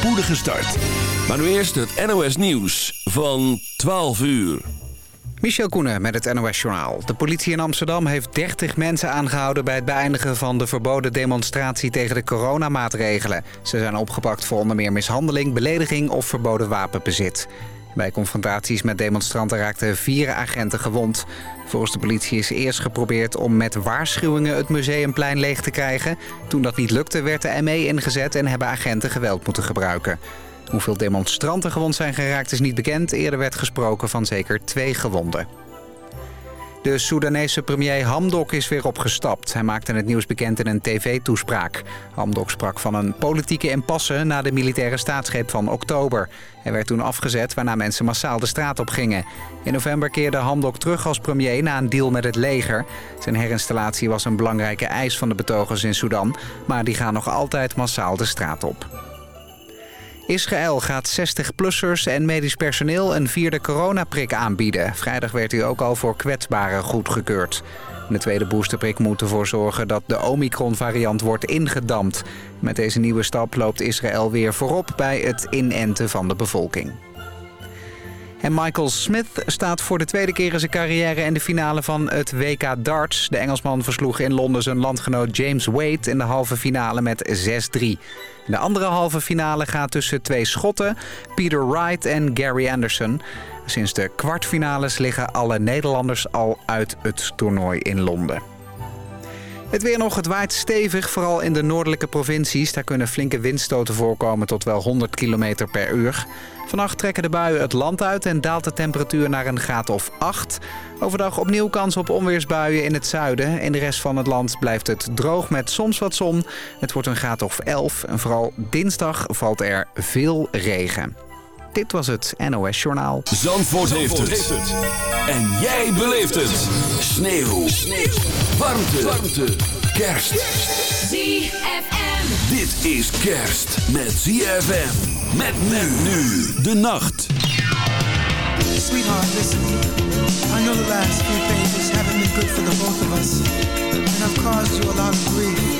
spoedige start. Maar nu eerst het NOS Nieuws van 12 uur. Michel Koenen met het NOS-journaal. De politie in Amsterdam heeft 30 mensen aangehouden... bij het beëindigen van de verboden demonstratie tegen de coronamaatregelen. Ze zijn opgepakt voor onder meer mishandeling, belediging of verboden wapenbezit. Bij confrontaties met demonstranten raakten vier agenten gewond. Volgens de politie is eerst geprobeerd om met waarschuwingen het museumplein leeg te krijgen. Toen dat niet lukte werd de ME ingezet en hebben agenten geweld moeten gebruiken. Hoeveel demonstranten gewond zijn geraakt is niet bekend. Eerder werd gesproken van zeker twee gewonden. De Soedanese premier Hamdok is weer opgestapt. Hij maakte het nieuws bekend in een tv-toespraak. Hamdok sprak van een politieke impasse na de militaire staatsgreep van oktober. Hij werd toen afgezet waarna mensen massaal de straat op gingen. In november keerde Hamdok terug als premier na een deal met het leger. Zijn herinstallatie was een belangrijke eis van de betogers in Sudan... maar die gaan nog altijd massaal de straat op. Israël gaat 60-plussers en medisch personeel een vierde coronaprik aanbieden. Vrijdag werd hij ook al voor kwetsbaren goedgekeurd. De tweede boosterprik moet ervoor zorgen dat de Omicron-variant wordt ingedampt. Met deze nieuwe stap loopt Israël weer voorop bij het inenten van de bevolking. En Michael Smith staat voor de tweede keer in zijn carrière in de finale van het WK darts. De Engelsman versloeg in Londen zijn landgenoot James Wade in de halve finale met 6-3. De andere halve finale gaat tussen twee Schotten, Peter Wright en Gary Anderson. Sinds de kwartfinales liggen alle Nederlanders al uit het toernooi in Londen. Het weer nog, het waait stevig, vooral in de noordelijke provincies. Daar kunnen flinke windstoten voorkomen tot wel 100 km per uur. Vannacht trekken de buien het land uit en daalt de temperatuur naar een graad of 8. Overdag opnieuw kans op onweersbuien in het zuiden. In de rest van het land blijft het droog met soms wat zon. Het wordt een graad of 11 en vooral dinsdag valt er veel regen. Dit was het NOS Journaal. Zandvoort, heeft, het. En jij beleeft het. Sneeuw. Sneeuw. Warmte. Warmte. Kerst. ZFM. Dit is kerst met ZFM. Met men nu de nacht. Sweetheart, listen. I know the last few pages haven't been good for the both of us. And I've caused you a lot of grief.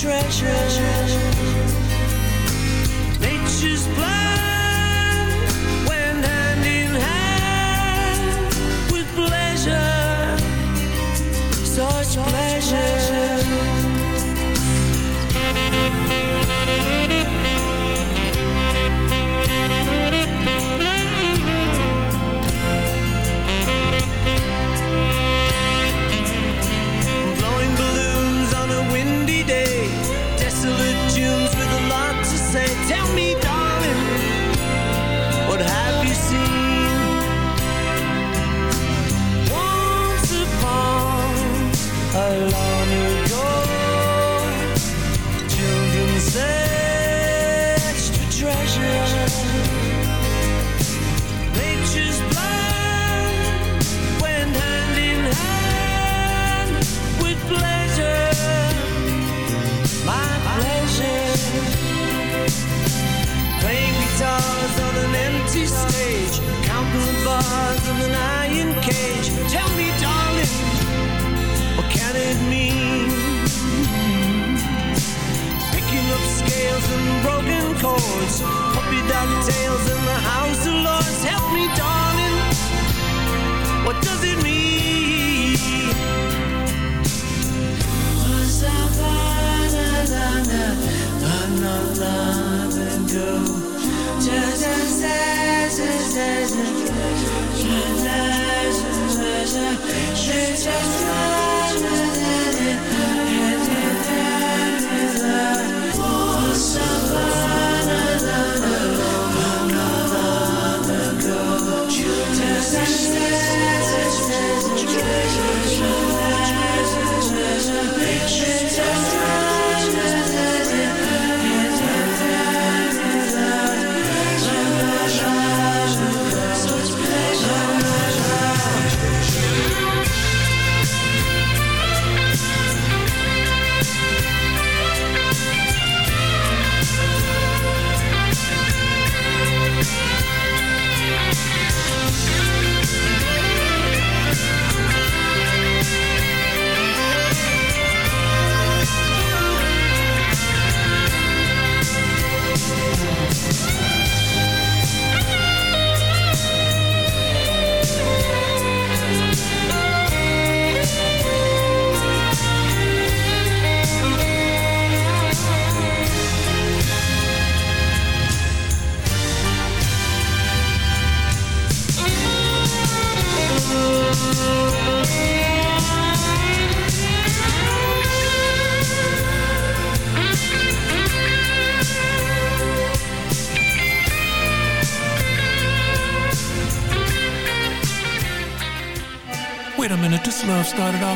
treasure. Nature's plan went hand in hand with pleasure, such pleasure. Started off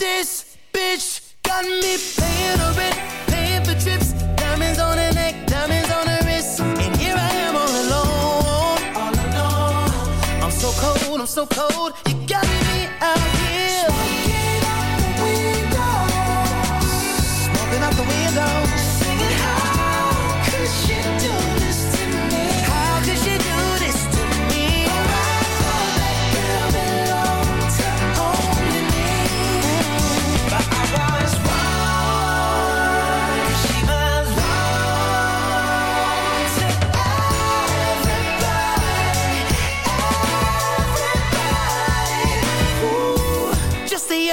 this bitch got me paying her rent, paying for trips, diamonds on her neck, diamonds on her wrist, and here I am all alone, all alone. I'm so cold, I'm so cold, you got me out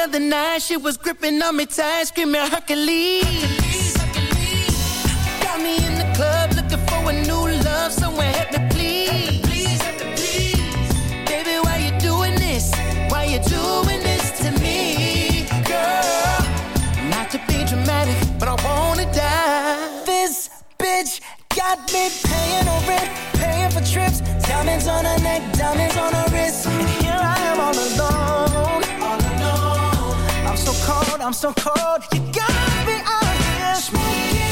other night, she was gripping on me tight, screaming Hercules. Hercules, Hercules. Got me in the club looking for a new love, somewhere. help me please. Hercules, Baby, why you doing this? Why you doing this to me, girl? Not to be dramatic, but I wanna die. This bitch got me paying over it, paying for trips, diamonds on her neck, diamonds on her I'm so cold. You got me out here smoking.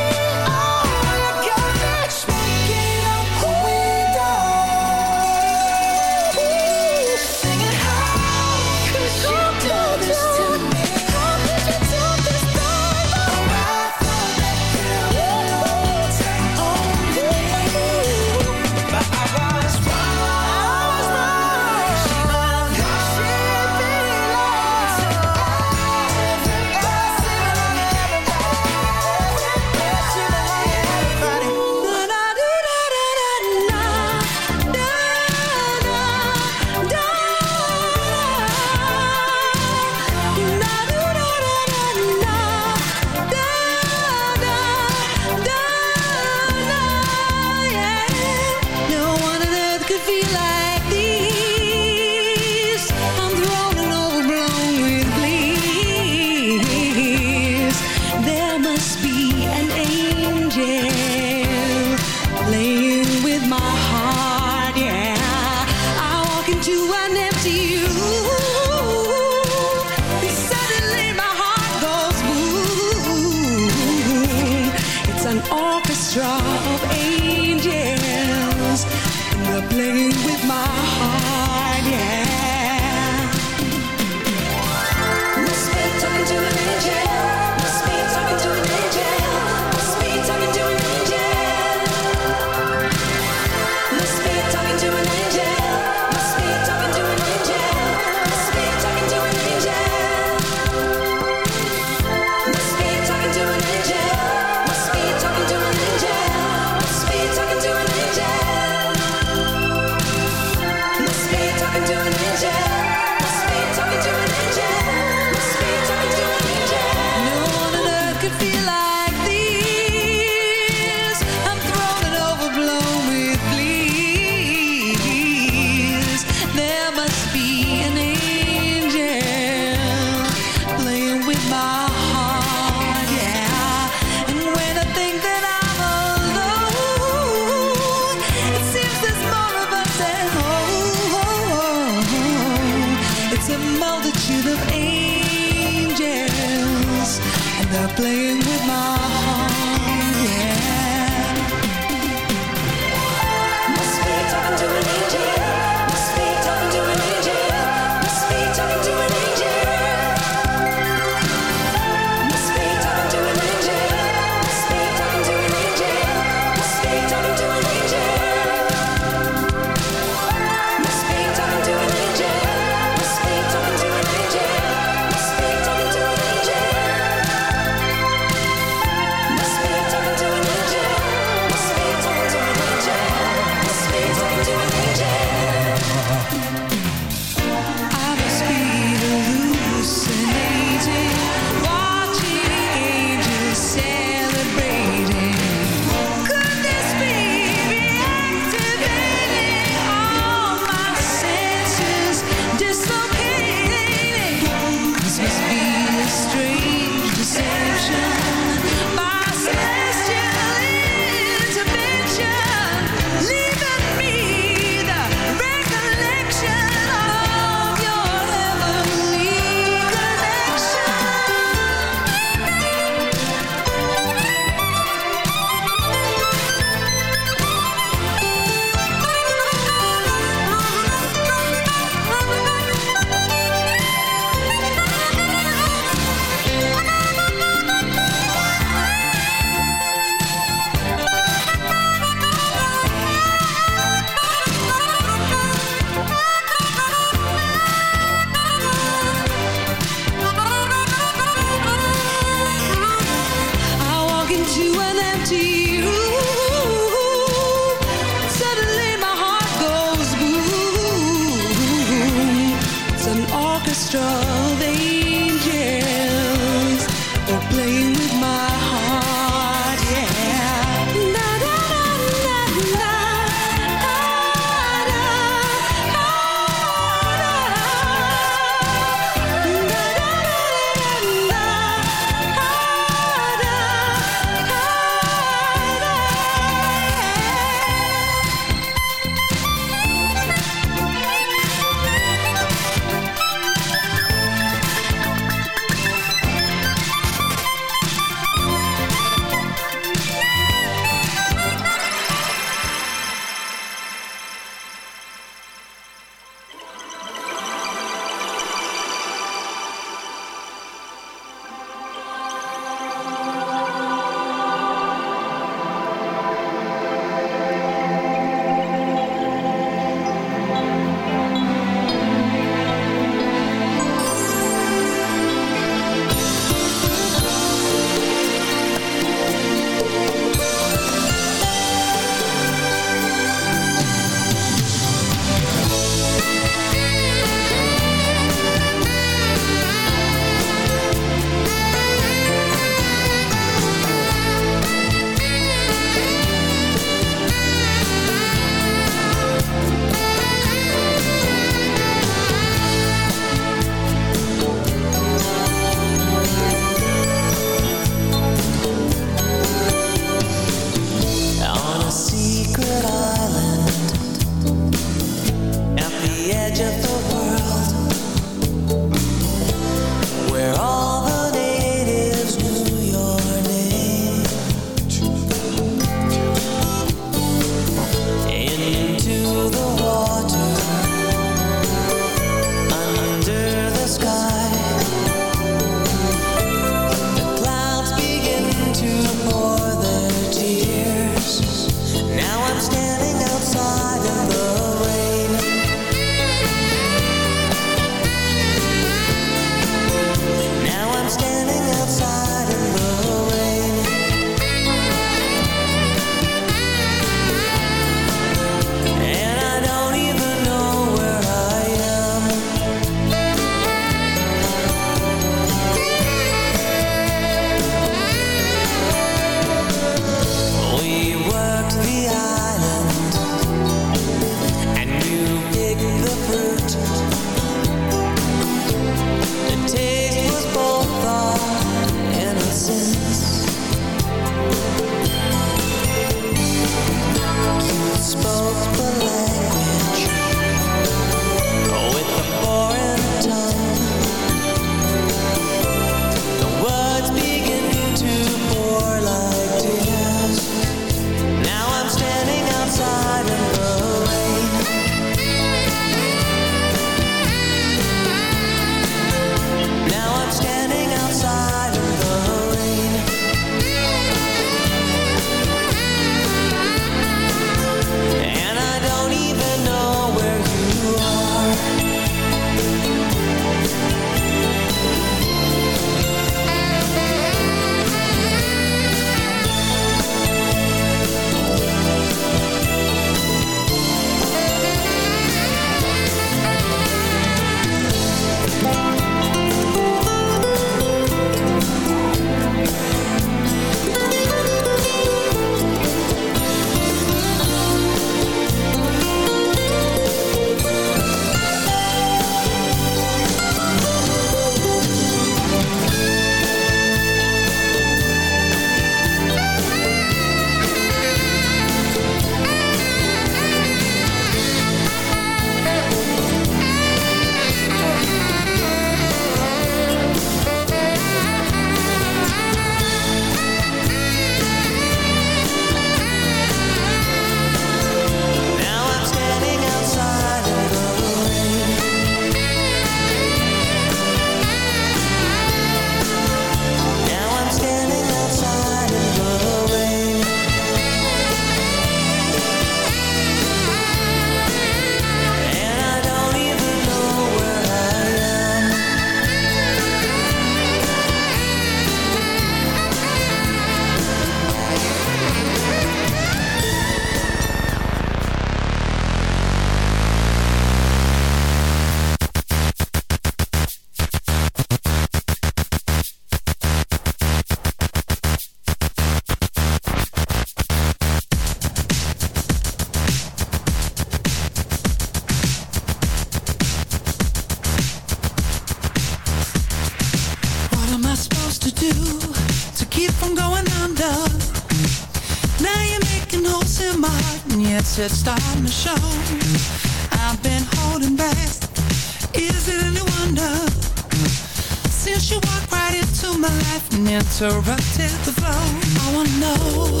Interrupted the flow. I wanna know,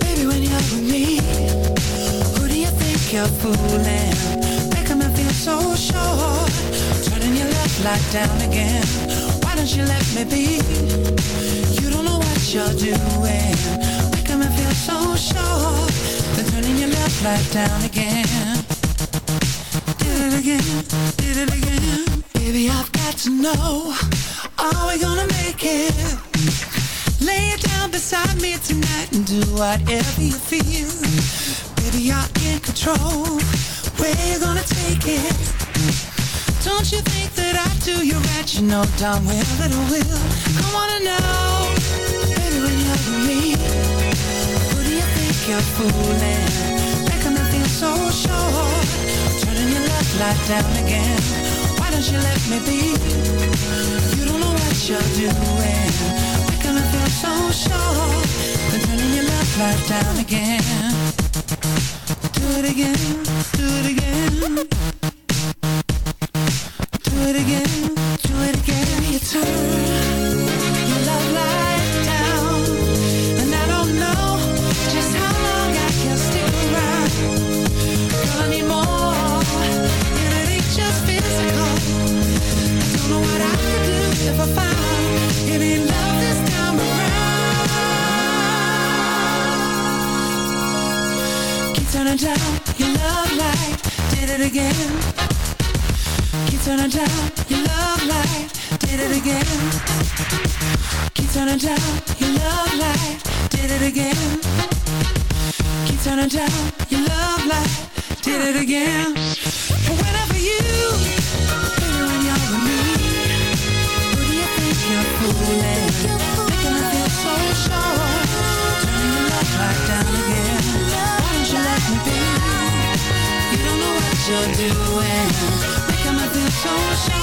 baby, when you're with me, who do you think you're fooling? Making me feel so sure. Turning your left light down again. Why don't you let me be? You don't know what you're doing. Making me feel so sure. Then turning your left light down again. Did it again, did it again. Baby, I've got to know. Control. Where you gonna take it? Don't you think that I do you right? You know darn well that I will. I wanna know, baby, when you're with me, who do you think you're fooling? Making me feel so sure. Turning your left light down again. Why don't you let me be? You don't know what you're doing. Making me feel so sure. Then turning your left light down again. Do it again, do it again. Do it again, turning down your love light, did it again. Keep turning down your love light, did it again. Keep turning down your love light, did it again. Keep turning down your love light, did it again. Whenever you, baby, when you're with me, who do you think you're fooling? You're doing. Feel so sure.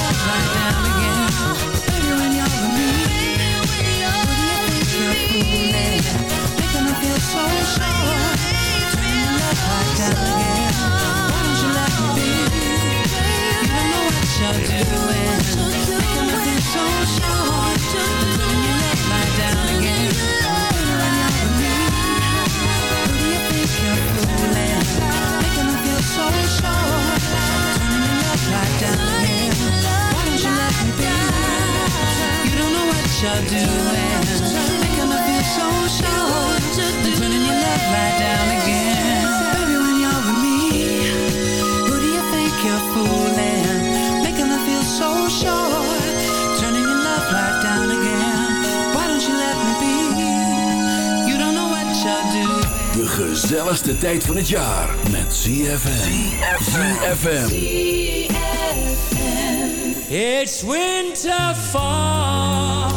Love light down again. Baby, when you're with me, you you're feel so sure. Love light down again. Don't you me? You don't know what you're doing. Tijd van het jaar met ZFM. ZFM. It's winter fall.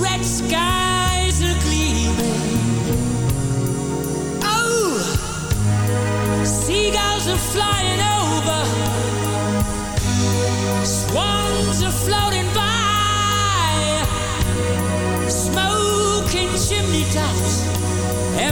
Red skies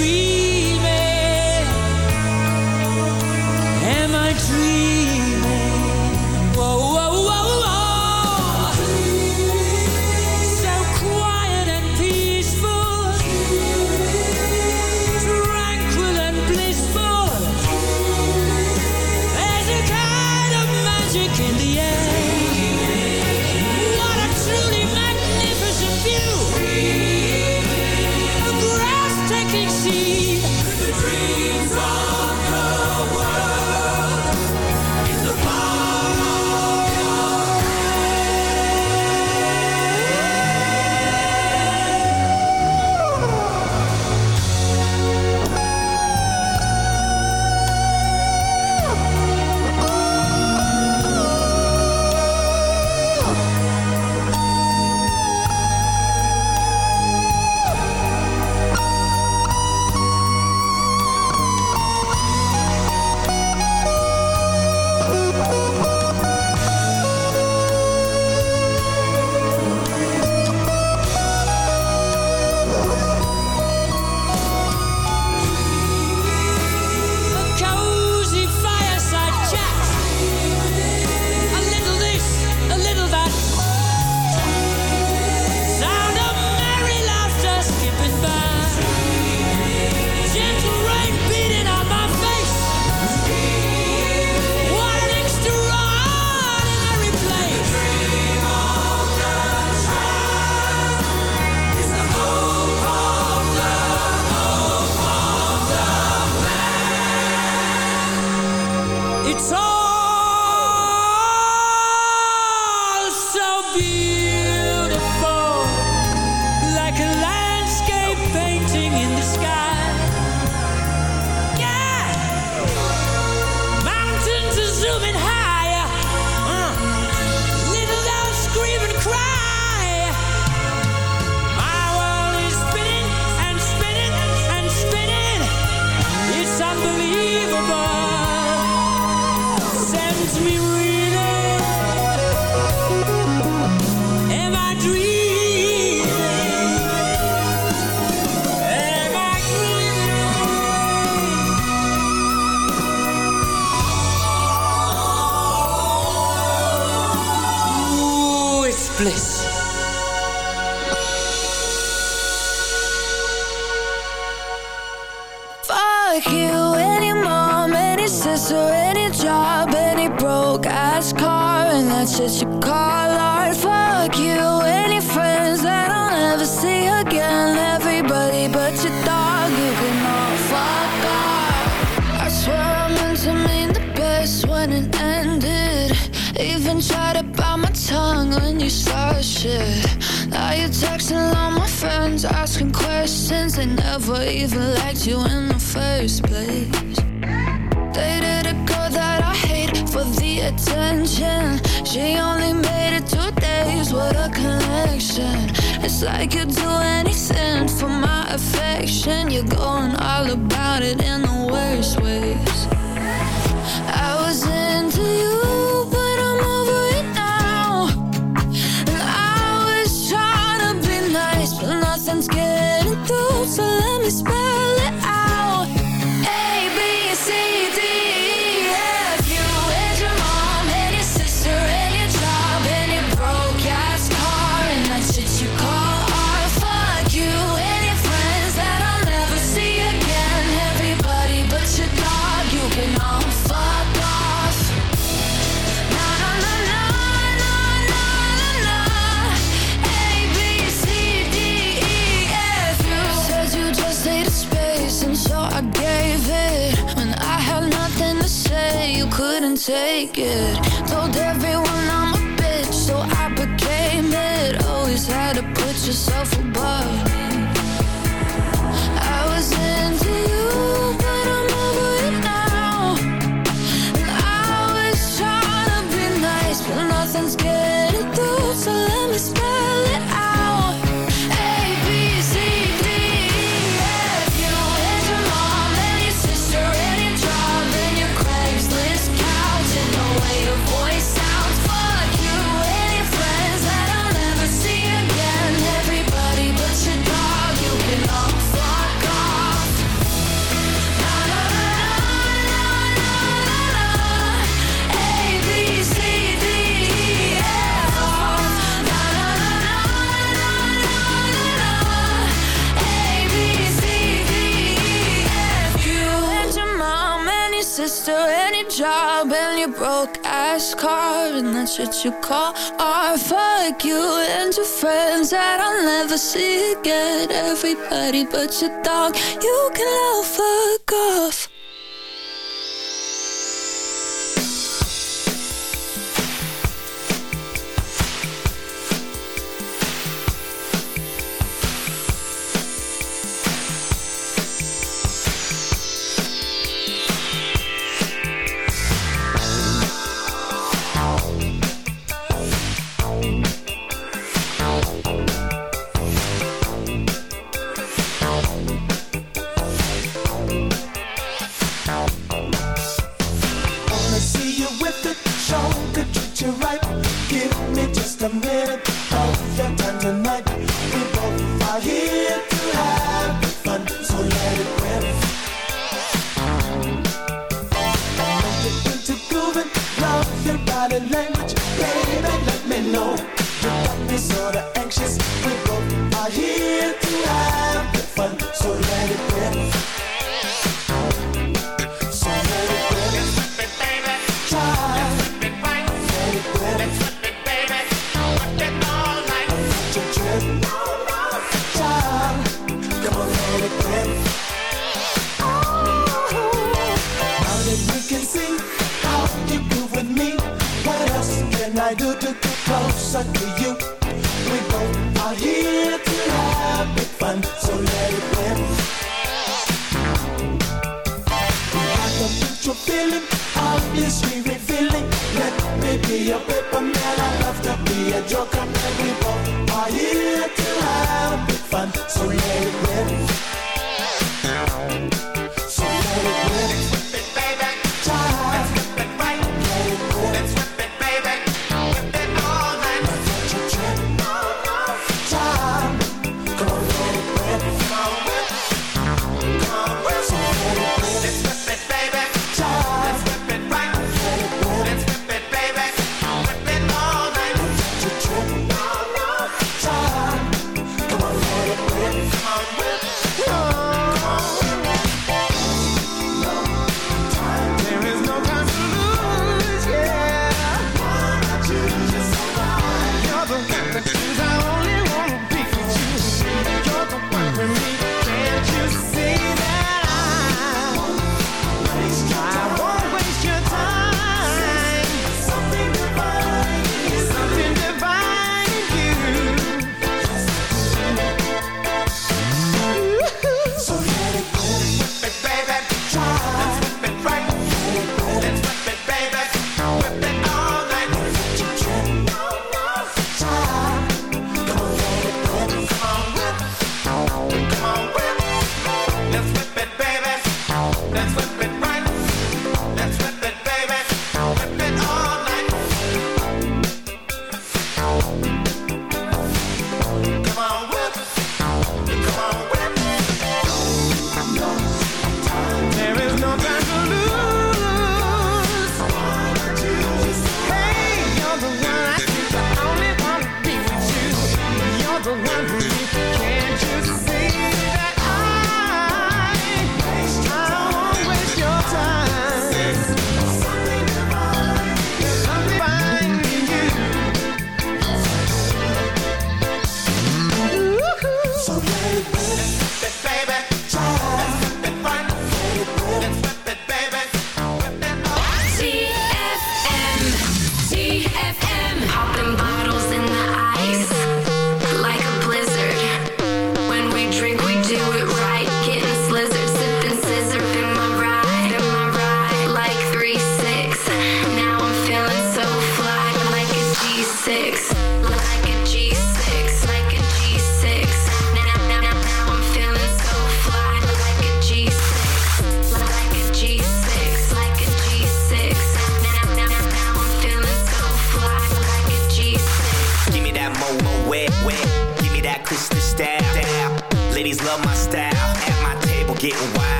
Am good. should you call or fuck you and your friends that I'll never see again? Everybody but your dog, you can all fuck off.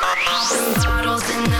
Bottles in the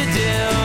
to do.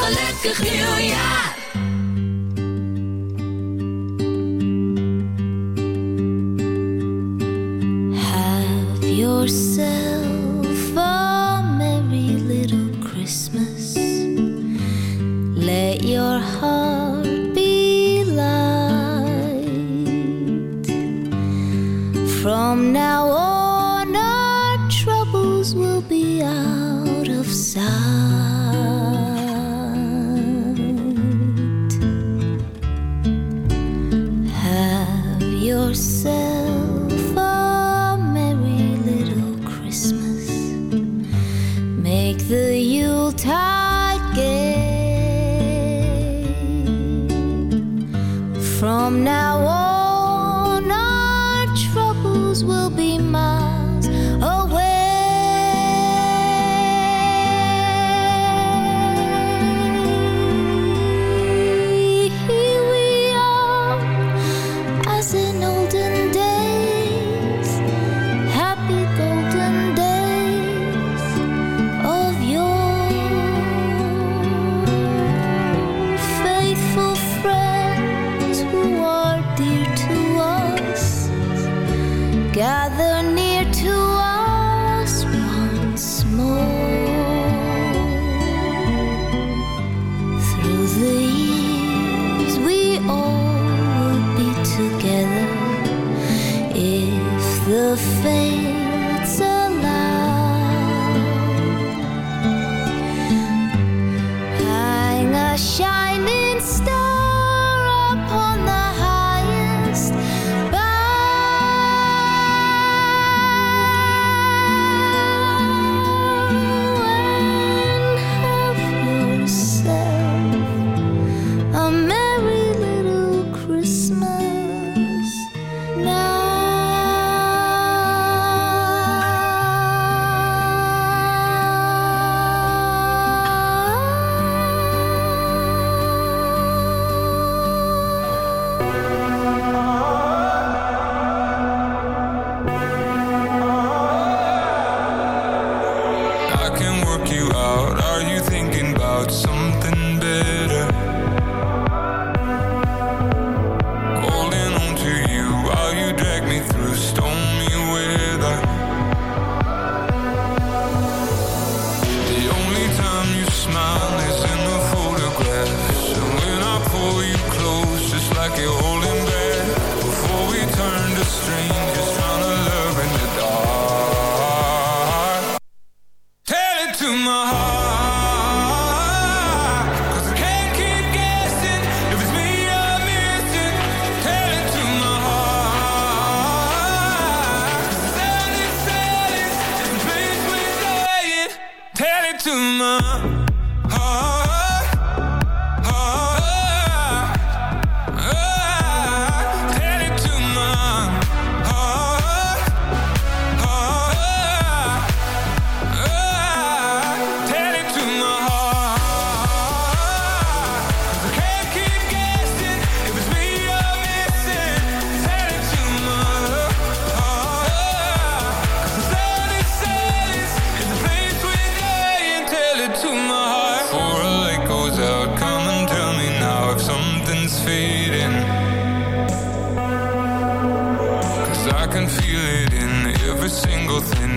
Gelukkig nieuwjaar.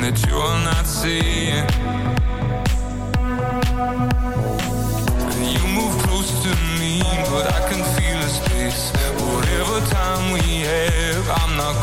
that you will not see. And you move close to me, but I can feel a space. Whatever time we have, I'm not.